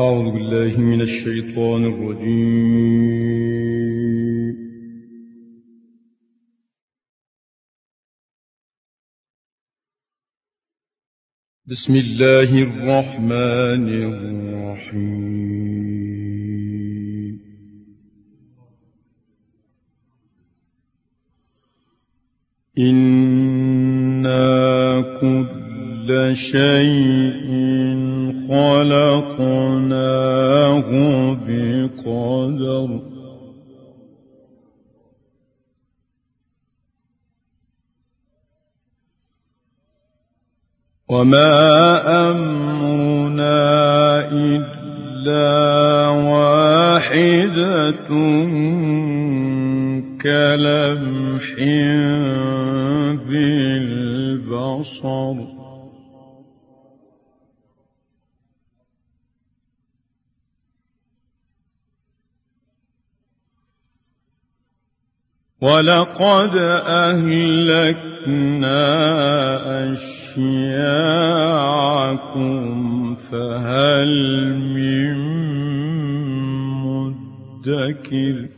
أعوذ بالله من الشيطان الرجيم. بسم الله الرحمن الرحيم. إنا كل شيء خلقناه بقدر. وما أمرنا إلا واحدة كلمح بالبصر. ولقد أهلكنا أشياعكم فهل من مدكر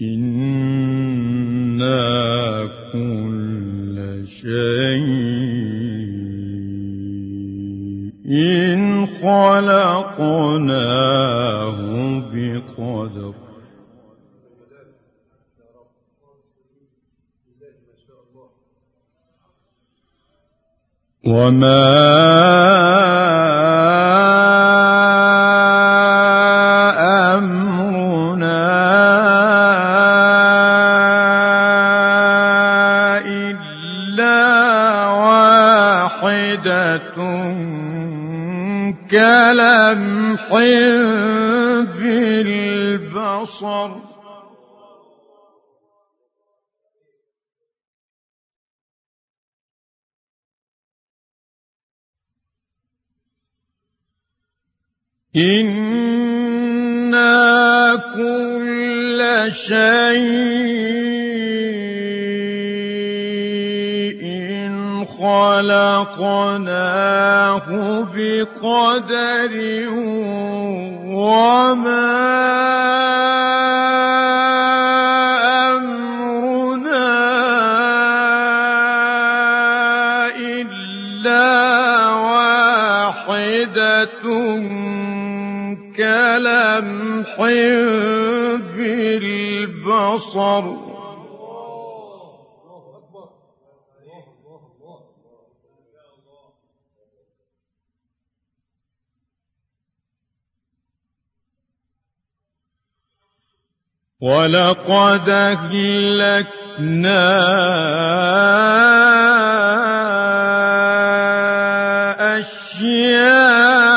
إنا خلقناه بقدر. وما كلمح بالبصر إنا كل شيء خلقناه بقدر وما أمرنا إلا واحدة كلمح بالبصر ولقد أهلكنا أشياعكم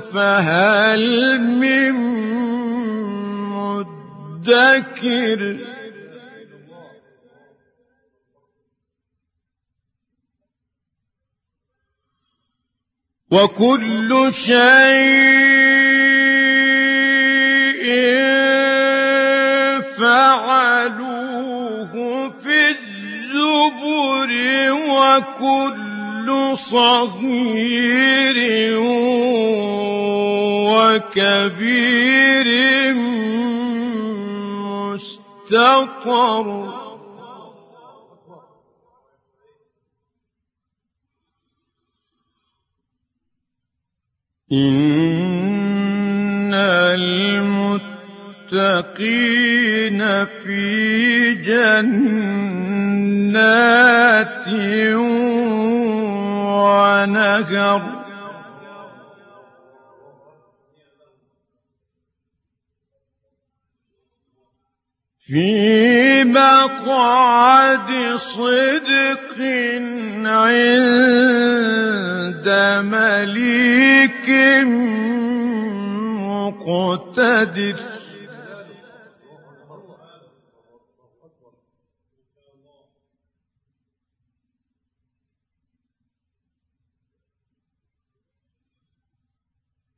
فهل من مدكر؟ وكل شيء وكل صغير وكبير مستطر. إن المتقين في جنات ونهر. في مقعد صدق عند مليك مقتدر.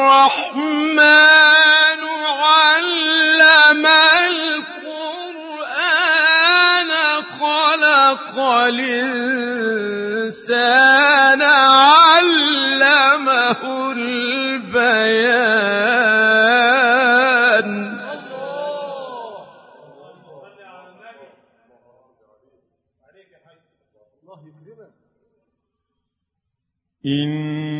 الرحمن علم القرآن خلق الإنسان علمه البيان. إن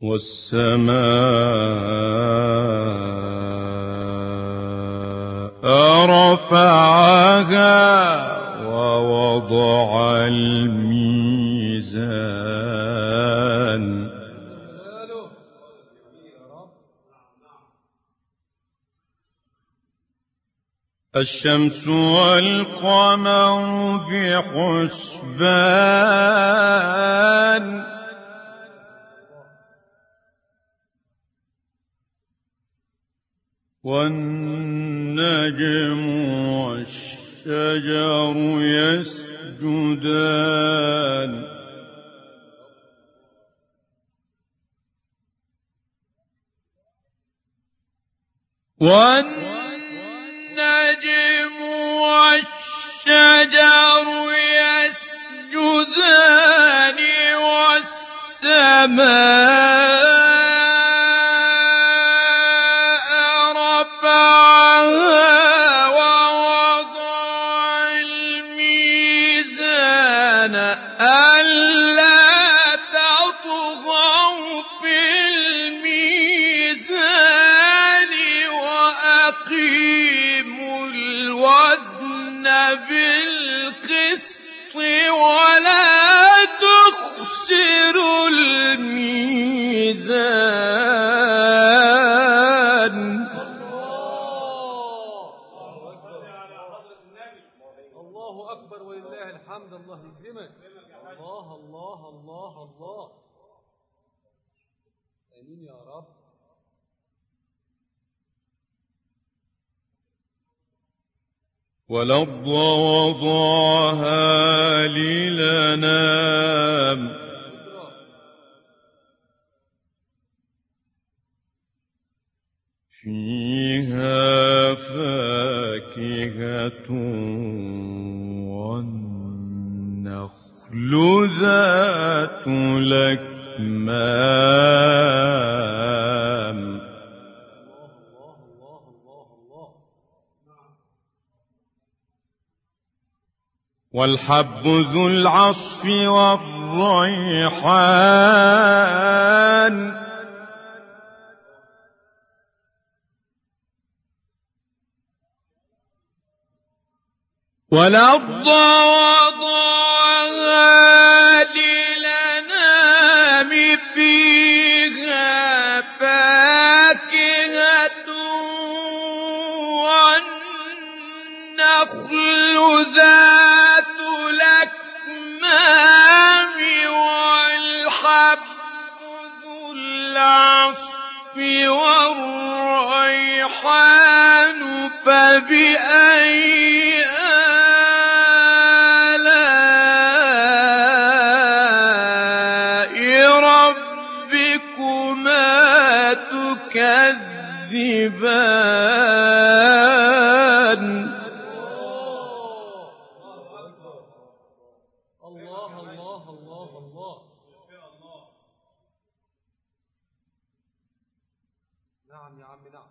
والسماء رفعها ووضع الميزان. الشمس والقمر بحسبان. والنجم والشجر يسجدان. والنجم والشجر بالقسط ولا والأرض وضعها للنام فيها فاكهة والنخل ذات الأكمام. والحب ذو العصف والريحان. والأرض وضعها والريحان فبأي آلاء ربكما تكذبان الله الله الله الله نعم يا عم نعم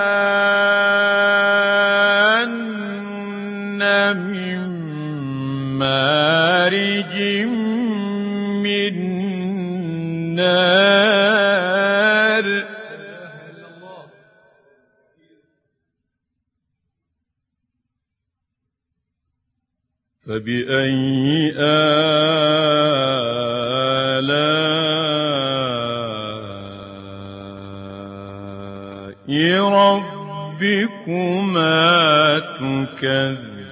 مارج من نار. فبأي آلاء ربكما تكذبان؟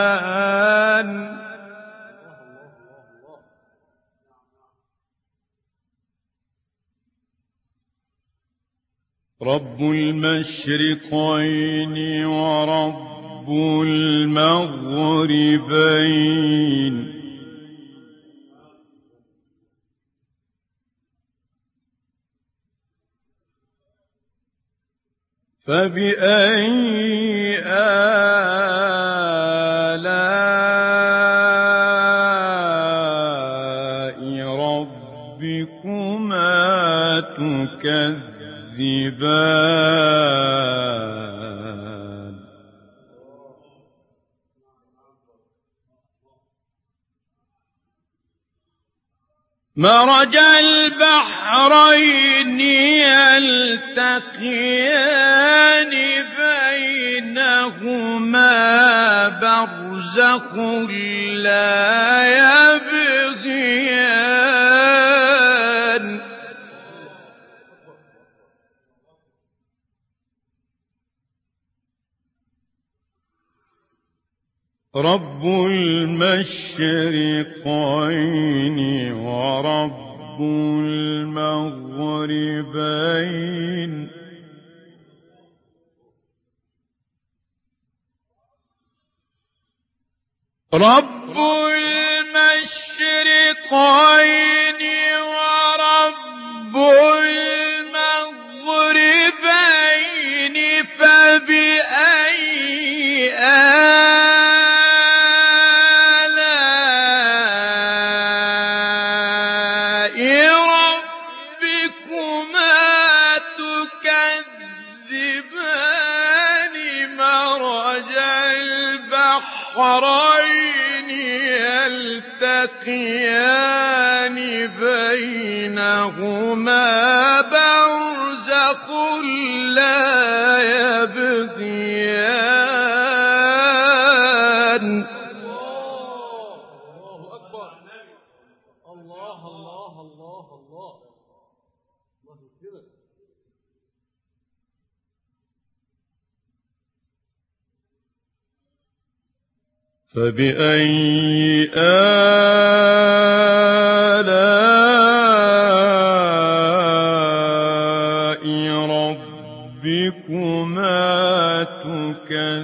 رب المشرقين ورب المغربين. فبأي آلاء ربكما تكذبان؟ مرج البحرين يلتقيان بينهما برزخ لا يبغيان رب المشرقين ورب المغربين رب المشرقين ورب المغربين البحرين فبأي آلاء ربكما تكذبان؟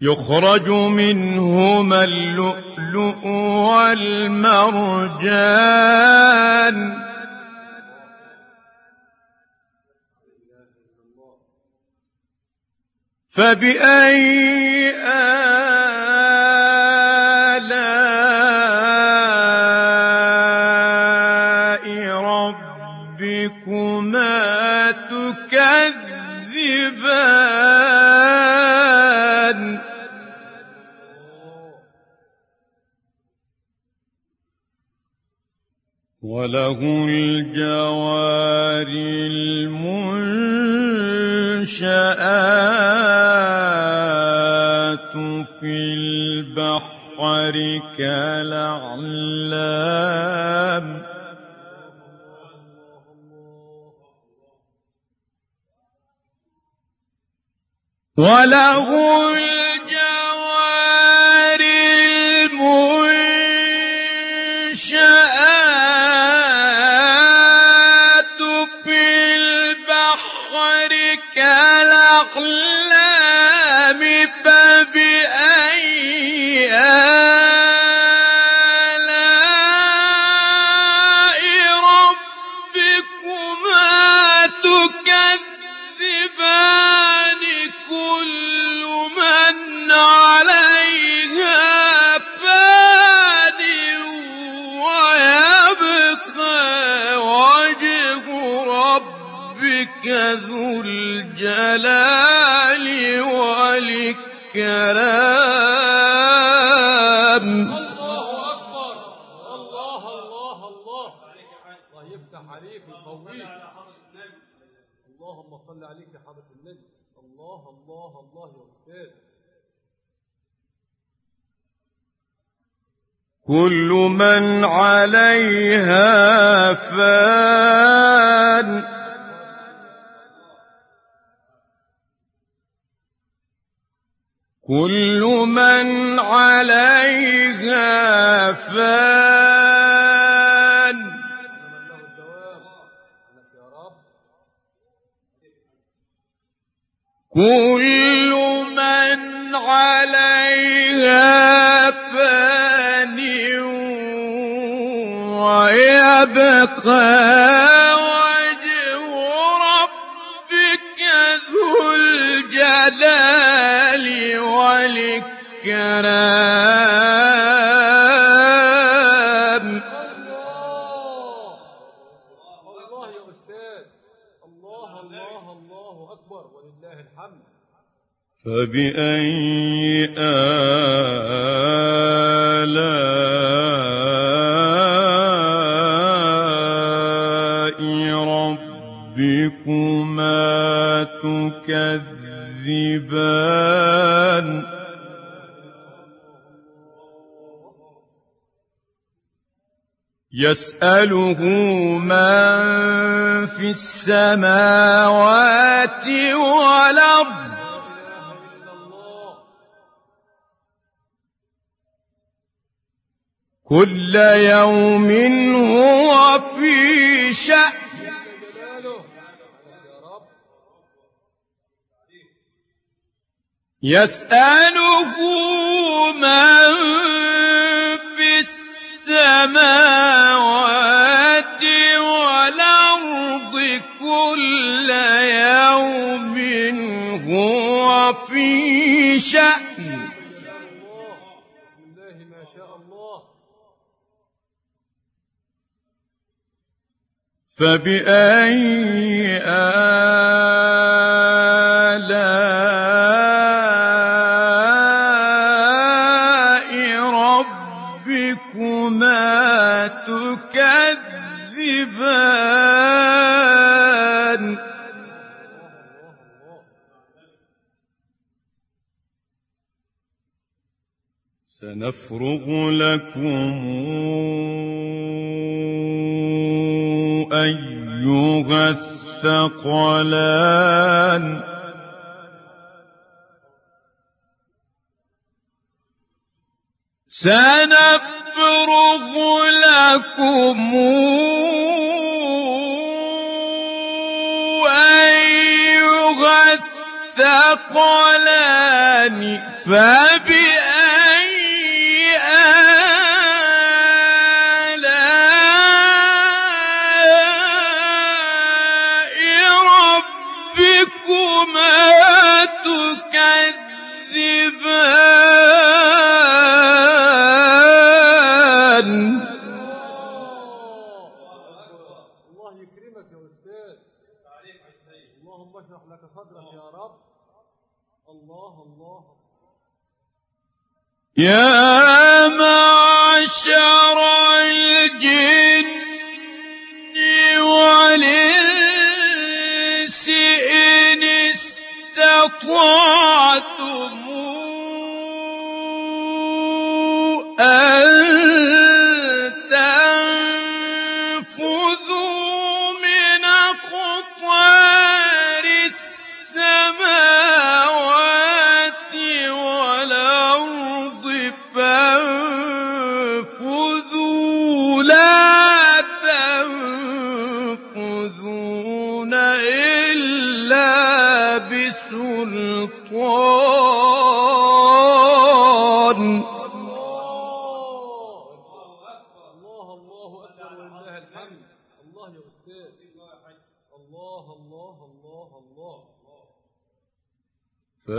يخرج منهما اللؤلؤ والمرجان. فبأي آلاء ربكما تكذبان؟ وله الجوار المنشآت. في البحر كالأعلام. وله ذو الجلال والإكرام الله أكبر. الله الله الله. الله يفتح عليك ويقويك اللهم صل عليك يا حضرة النبي. الله الله الله يا أستاذ. كل من عليها فان. كل من عليها فان. كل من عليها فان ويبقى وجه ربك ذو الجلال والإكرام الله الله يا أستاذ. الله الله الله أكبر. ولله الحمد. فبأي آلاء ربكما تكذبان؟ يسأله من في السماوات الله كل يوم هو في شأن. يسأله من في السماوات في شأن. فبأي آلاء سنفرغ لكم أيها الثقلان. سنفرغ لكم أيها الثقلان. فبأي يا معشر الجن والإنس إن استطعتم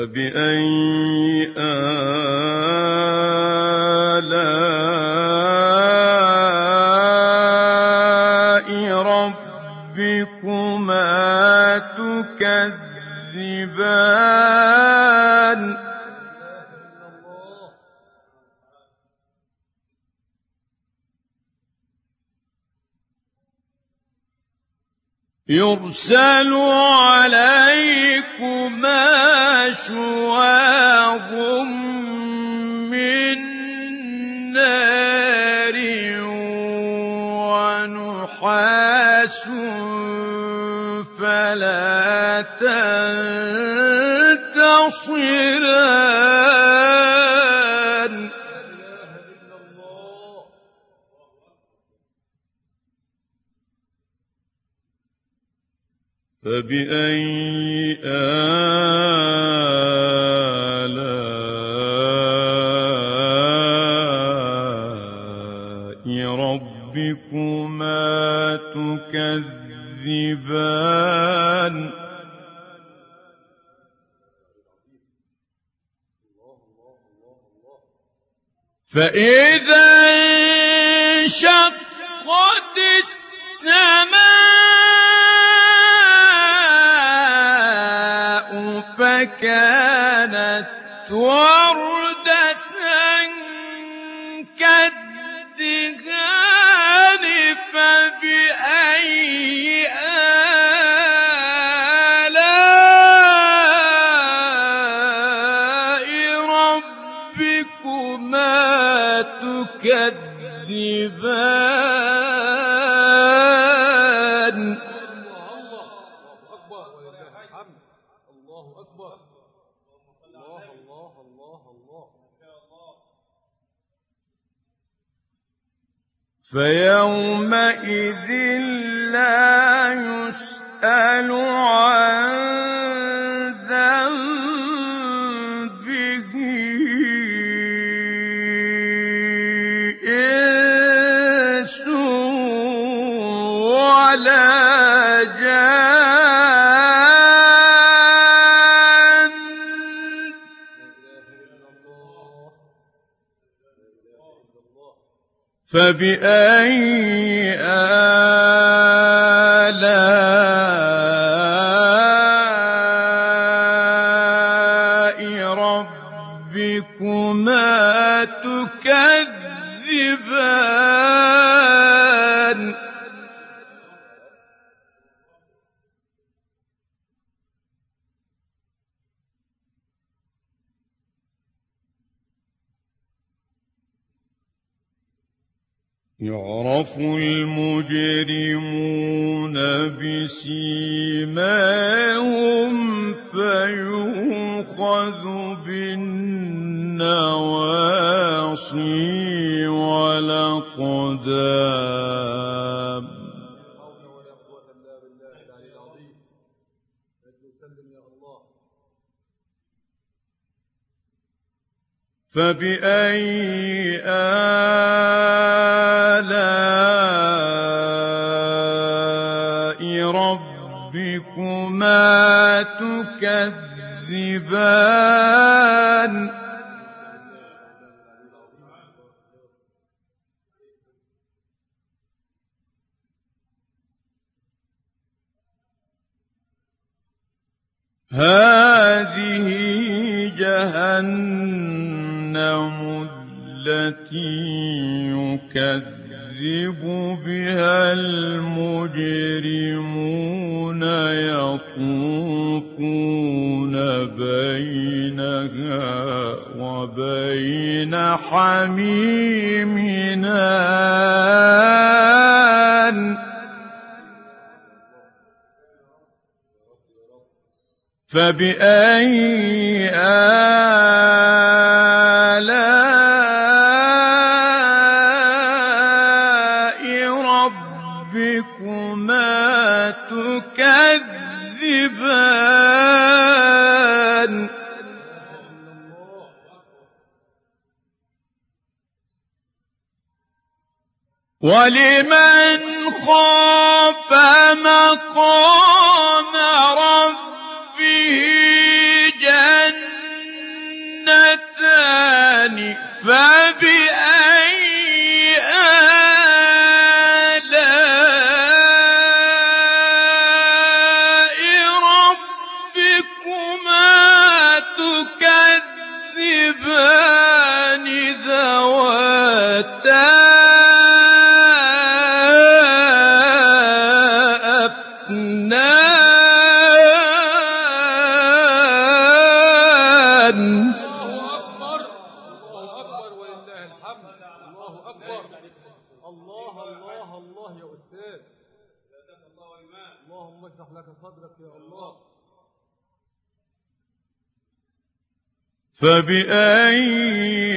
فبأي آلاء ربكما تكذبان؟ يرسل عليكما شواظ من نار ونحاس فلا تنتصران. فبأي آلاء ربكما تكذبان. فإذا انشقت السماء فكانت وردة تكذبان الله أكبر الله الله الله الله فيومئذ لا يسأل عن فبأي يعرف المجرمون بسيماهم فيؤخذ بالنواصي والأقدام. فبأي آه تكذبان. هذه جهنم التي يكذب بها المجرمون يقول يكون بينها وبين حميمنا. فبأي آه ولمن خاف مقام ربه فبأي